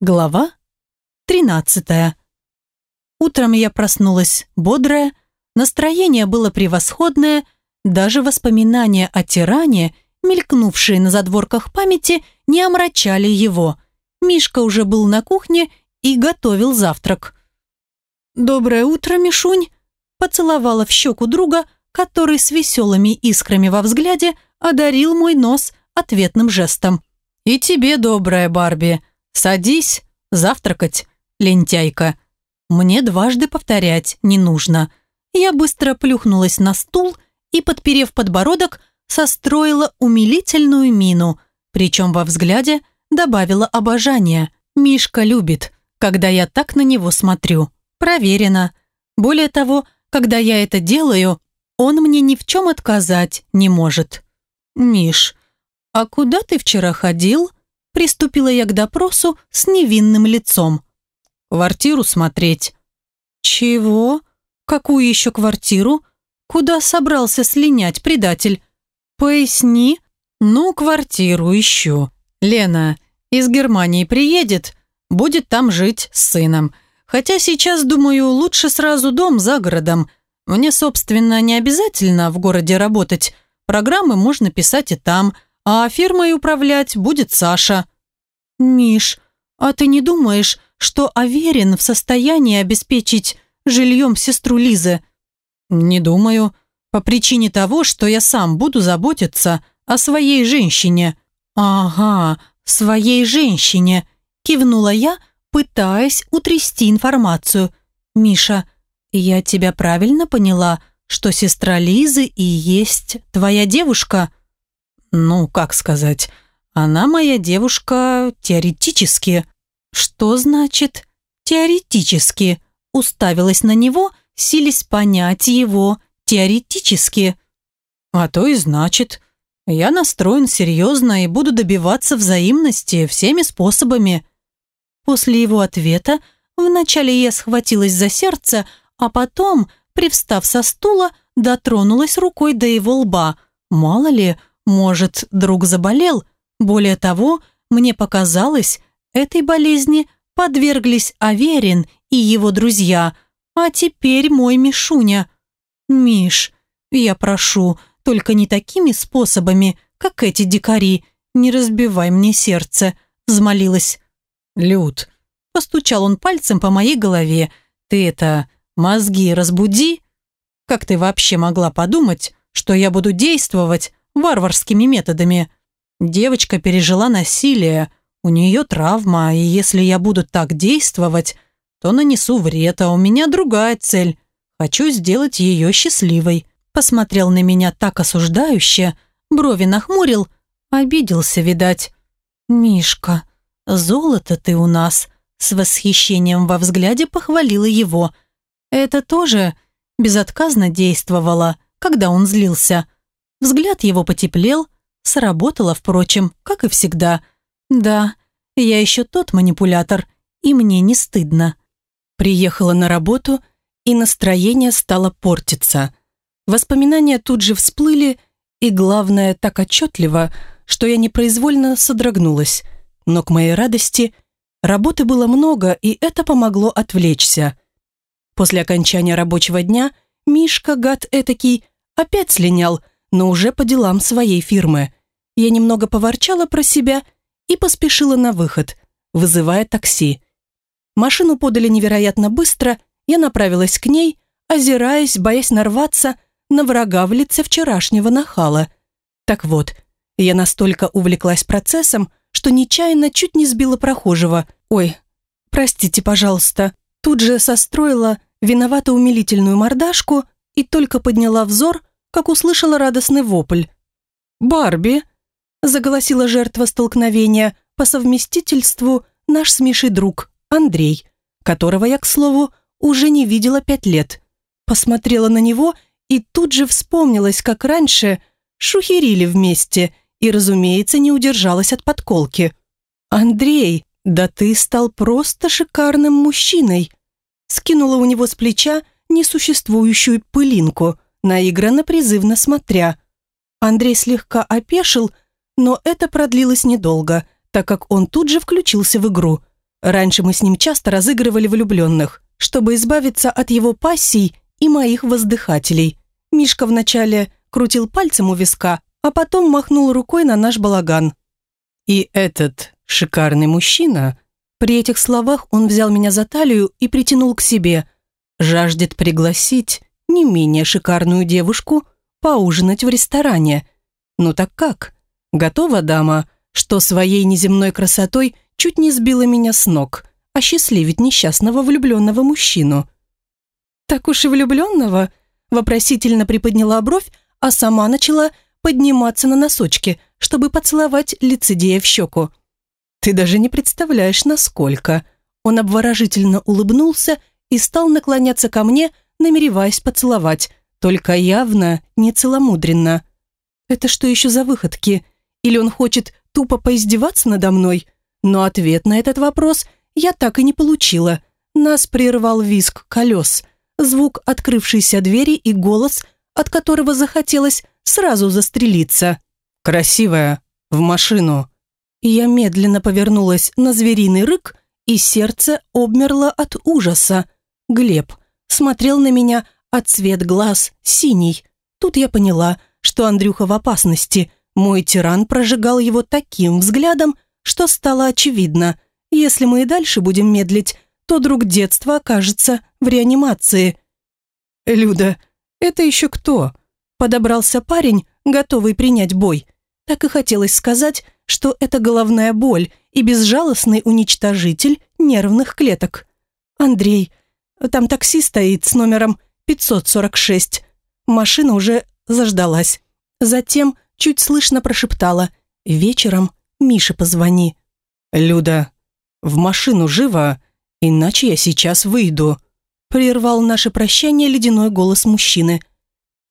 Глава 13. Утром я проснулась бодрая, настроение было превосходное, даже воспоминания о тиране, мелькнувшие на задворках памяти, не омрачали его. Мишка уже был на кухне и готовил завтрак. «Доброе утро, Мишунь!» поцеловала в щеку друга, который с веселыми искрами во взгляде одарил мой нос ответным жестом. «И тебе доброе, Барби!» «Садись, завтракать, лентяйка». Мне дважды повторять не нужно. Я быстро плюхнулась на стул и, подперев подбородок, состроила умилительную мину, причем во взгляде добавила обожание. Мишка любит, когда я так на него смотрю. Проверено. Более того, когда я это делаю, он мне ни в чем отказать не может. «Миш, а куда ты вчера ходил?» Приступила я к допросу с невинным лицом. «Квартиру смотреть». «Чего? Какую еще квартиру? Куда собрался слинять предатель? Поясни». «Ну, квартиру ищу. Лена из Германии приедет, будет там жить с сыном. Хотя сейчас, думаю, лучше сразу дом за городом. Мне, собственно, не обязательно в городе работать. Программы можно писать и там, а фирмой управлять будет Саша». «Миш, а ты не думаешь, что Аверин в состоянии обеспечить жильем сестру Лизы?» «Не думаю. По причине того, что я сам буду заботиться о своей женщине». «Ага, своей женщине», – кивнула я, пытаясь утрясти информацию. «Миша, я тебя правильно поняла, что сестра Лизы и есть твоя девушка?» «Ну, как сказать, она моя девушка теоретически». «Что значит «теоретически»?» Уставилась на него, сились понять его теоретически. «А то и значит. Я настроен серьезно и буду добиваться взаимности всеми способами». После его ответа вначале я схватилась за сердце, а потом, привстав со стула, дотронулась рукой до его лба. Мало ли, может, друг заболел? Более того, мне показалось, этой болезни подверглись Аверин и его друзья, а теперь мой Мишуня. Миш, я прошу, только не такими способами, как эти дикари, не разбивай мне сердце, взмолилась. Люд, постучал он пальцем по моей голове, ты это, мозги разбуди? Как ты вообще могла подумать, что я буду действовать варварскими методами. Девочка пережила насилие, у нее травма, и если я буду так действовать, то нанесу вред, а у меня другая цель. Хочу сделать ее счастливой. Посмотрел на меня так осуждающе, брови нахмурил, обиделся, видать. «Мишка, золото ты у нас», с восхищением во взгляде похвалила его. Это тоже безотказно действовало, когда он злился. Взгляд его потеплел, сработало, впрочем, как и всегда. Да, я еще тот манипулятор, и мне не стыдно. Приехала на работу, и настроение стало портиться. Воспоминания тут же всплыли, и главное, так отчетливо, что я непроизвольно содрогнулась. Но к моей радости работы было много, и это помогло отвлечься. После окончания рабочего дня Мишка, гад этакий, опять слинял – но уже по делам своей фирмы. Я немного поворчала про себя и поспешила на выход, вызывая такси. Машину подали невероятно быстро, я направилась к ней, озираясь, боясь нарваться на врага в лице вчерашнего нахала. Так вот, я настолько увлеклась процессом, что нечаянно чуть не сбила прохожего. Ой, простите, пожалуйста. Тут же состроила виновато умилительную мордашку и только подняла взор, как услышала радостный вопль. «Барби!» – заголосила жертва столкновения по совместительству наш с Мишей друг Андрей, которого я, к слову, уже не видела пять лет. Посмотрела на него и тут же вспомнилась, как раньше шухерили вместе и, разумеется, не удержалась от подколки. «Андрей, да ты стал просто шикарным мужчиной!» Скинула у него с плеча несуществующую пылинку – наигранно призывно смотря. Андрей слегка опешил, но это продлилось недолго, так как он тут же включился в игру. Раньше мы с ним часто разыгрывали влюбленных, чтобы избавиться от его пассий и моих воздыхателей. Мишка вначале крутил пальцем у виска, а потом махнул рукой на наш балаган. И этот шикарный мужчина, при этих словах он взял меня за талию и притянул к себе, жаждет пригласить не менее шикарную девушку поужинать в ресторане. Ну так как? Готова дама, что своей неземной красотой чуть не сбила меня с ног, осчастливить несчастного влюбленного мужчину. «Так уж и влюбленного?» вопросительно приподняла бровь, а сама начала подниматься на носочки, чтобы поцеловать лицедея в щеку. «Ты даже не представляешь, насколько!» Он обворожительно улыбнулся и стал наклоняться ко мне, намереваясь поцеловать, только явно не целомудренно. «Это что еще за выходки? Или он хочет тупо поиздеваться надо мной?» Но ответ на этот вопрос я так и не получила. Нас прервал визг колес, звук открывшейся двери и голос, от которого захотелось сразу застрелиться. «Красивая, в машину!» Я медленно повернулась на звериный рык, и сердце обмерло от ужаса. Глеб смотрел на меня, а цвет глаз синий. Тут я поняла, что Андрюха в опасности. Мой тиран прожигал его таким взглядом, что стало очевидно. Если мы и дальше будем медлить, то друг детства окажется в реанимации. «Люда, это еще кто?» Подобрался парень, готовый принять бой. Так и хотелось сказать, что это головная боль и безжалостный уничтожитель нервных клеток. «Андрей, там такси стоит с номером 546. Машина уже заждалась. Затем чуть слышно прошептала «Вечером Мише позвони». «Люда, в машину живо, иначе я сейчас выйду», прервал наше прощание ледяной голос мужчины.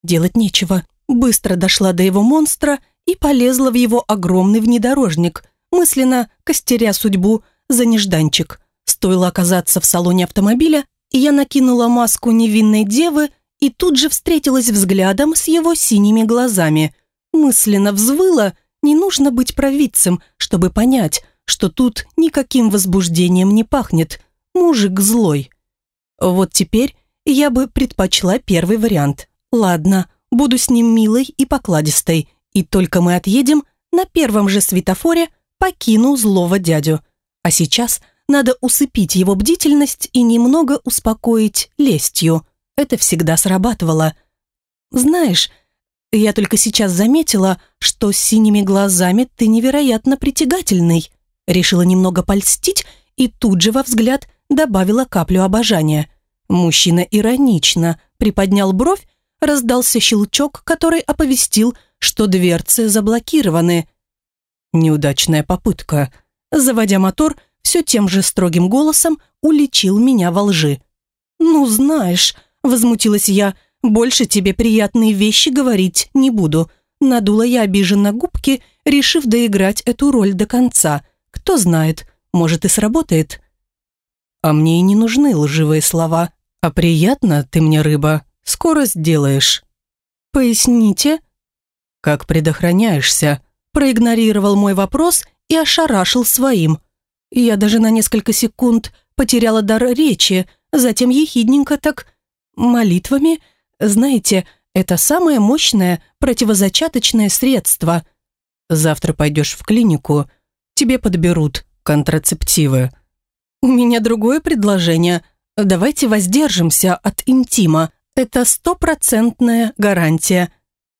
Делать нечего. Быстро дошла до его монстра и полезла в его огромный внедорожник, мысленно костеря судьбу за нежданчик. Стоило оказаться в салоне автомобиля, я накинула маску невинной девы и тут же встретилась взглядом с его синими глазами. Мысленно взвыла, не нужно быть провидцем, чтобы понять, что тут никаким возбуждением не пахнет. Мужик злой. Вот теперь я бы предпочла первый вариант. Ладно, буду с ним милой и покладистой, и только мы отъедем, на первом же светофоре покину злого дядю. А сейчас надо усыпить его бдительность и немного успокоить лестью. Это всегда срабатывало. Знаешь, я только сейчас заметила, что с синими глазами ты невероятно притягательный. Решила немного польстить и тут же во взгляд добавила каплю обожания. Мужчина иронично приподнял бровь, раздался щелчок, который оповестил, что дверцы заблокированы. Неудачная попытка. Заводя мотор, все тем же строгим голосом уличил меня во лжи. «Ну, знаешь», — возмутилась я, — «больше тебе приятные вещи говорить не буду». Надула я обиженно губки, решив доиграть эту роль до конца. Кто знает, может и сработает. А мне и не нужны лживые слова. А приятно ты мне, рыба, скоро сделаешь. Поясните? Как предохраняешься? Проигнорировал мой вопрос и ошарашил своим. Я даже на несколько секунд потеряла дар речи, затем ехидненько так молитвами. Знаете, это самое мощное противозачаточное средство. Завтра пойдешь в клинику, тебе подберут контрацептивы. У меня другое предложение. Давайте воздержимся от интима. Это стопроцентная гарантия.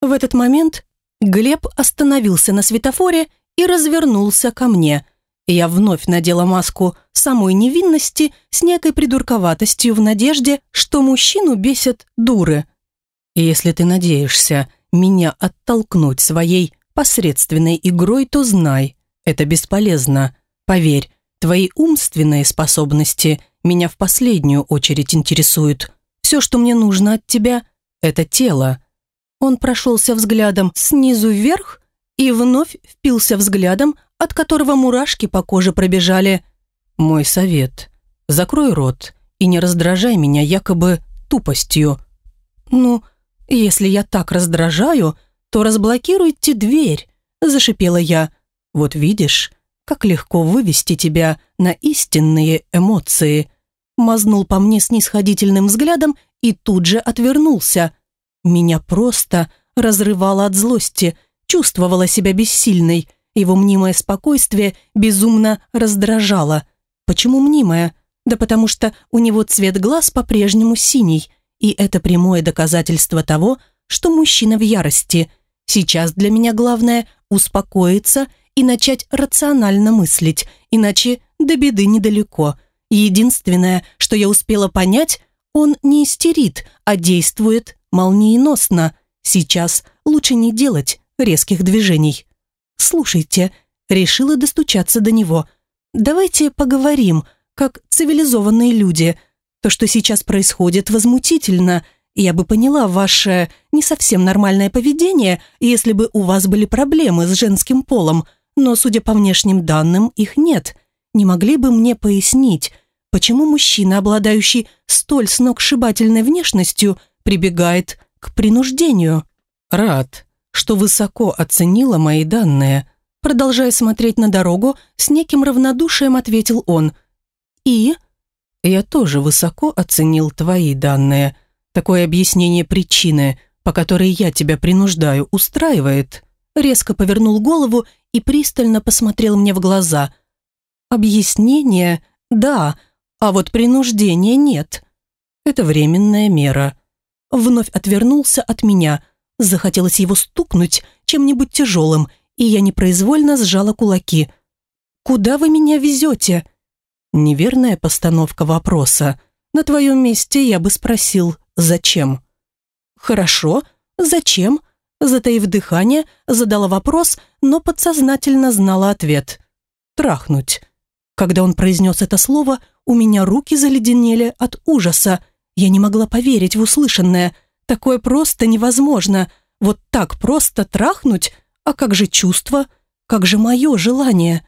В этот момент Глеб остановился на светофоре и развернулся ко мне. Я вновь надела маску самой невинности с некой придурковатостью в надежде, что мужчину бесят дуры. Если ты надеешься меня оттолкнуть своей посредственной игрой, то знай, это бесполезно. Поверь, твои умственные способности меня в последнюю очередь интересуют. Все, что мне нужно от тебя, это тело». Он прошелся взглядом снизу вверх и вновь впился взглядом, от которого мурашки по коже пробежали. «Мой совет. Закрой рот и не раздражай меня якобы тупостью». «Ну, если я так раздражаю, то разблокируйте дверь», – зашипела я. «Вот видишь, как легко вывести тебя на истинные эмоции. Мазнул по мне снисходительным взглядом и тут же отвернулся. Меня просто разрывало от злости, чувствовала себя бессильной. Его мнимое спокойствие безумно раздражало. Почему мнимое? Да потому что у него цвет глаз по-прежнему синий, и это прямое доказательство того, что мужчина в ярости. Сейчас для меня главное – успокоиться и начать рационально мыслить, иначе до беды недалеко. Единственное, что я успела понять, он не истерит, а действует молниеносно. Сейчас лучше не делать резких движений. «Слушайте», — решила достучаться до него, «давайте поговорим, как цивилизованные люди. То, что сейчас происходит, возмутительно. Я бы поняла ваше не совсем нормальное поведение, если бы у вас были проблемы с женским полом, но, судя по внешним данным, их нет. Не могли бы мне пояснить, почему мужчина, обладающий столь сногсшибательной внешностью, прибегает к принуждению? Рад, что высоко оценила мои данные. Продолжая смотреть на дорогу, с неким равнодушием ответил он. «И?» «Я тоже высоко оценил твои данные. Такое объяснение причины, по которой я тебя принуждаю, устраивает?» Резко повернул голову и пристально посмотрел мне в глаза. «Объяснение? Да, а вот принуждения нет. Это временная мера». Вновь отвернулся от меня. Захотелось его стукнуть чем-нибудь тяжелым, и я непроизвольно сжала кулаки. «Куда вы меня везете?» Неверная постановка вопроса. На твоем месте я бы спросил «Зачем?». «Хорошо, зачем?» Затаив дыхание, задала вопрос, но подсознательно знала ответ. «Трахнуть». Когда он произнес это слово, у меня руки заледенели от ужаса. Я не могла поверить в услышанное. Такое просто невозможно. Вот так просто трахнуть? А как же чувство? Как же мое желание?»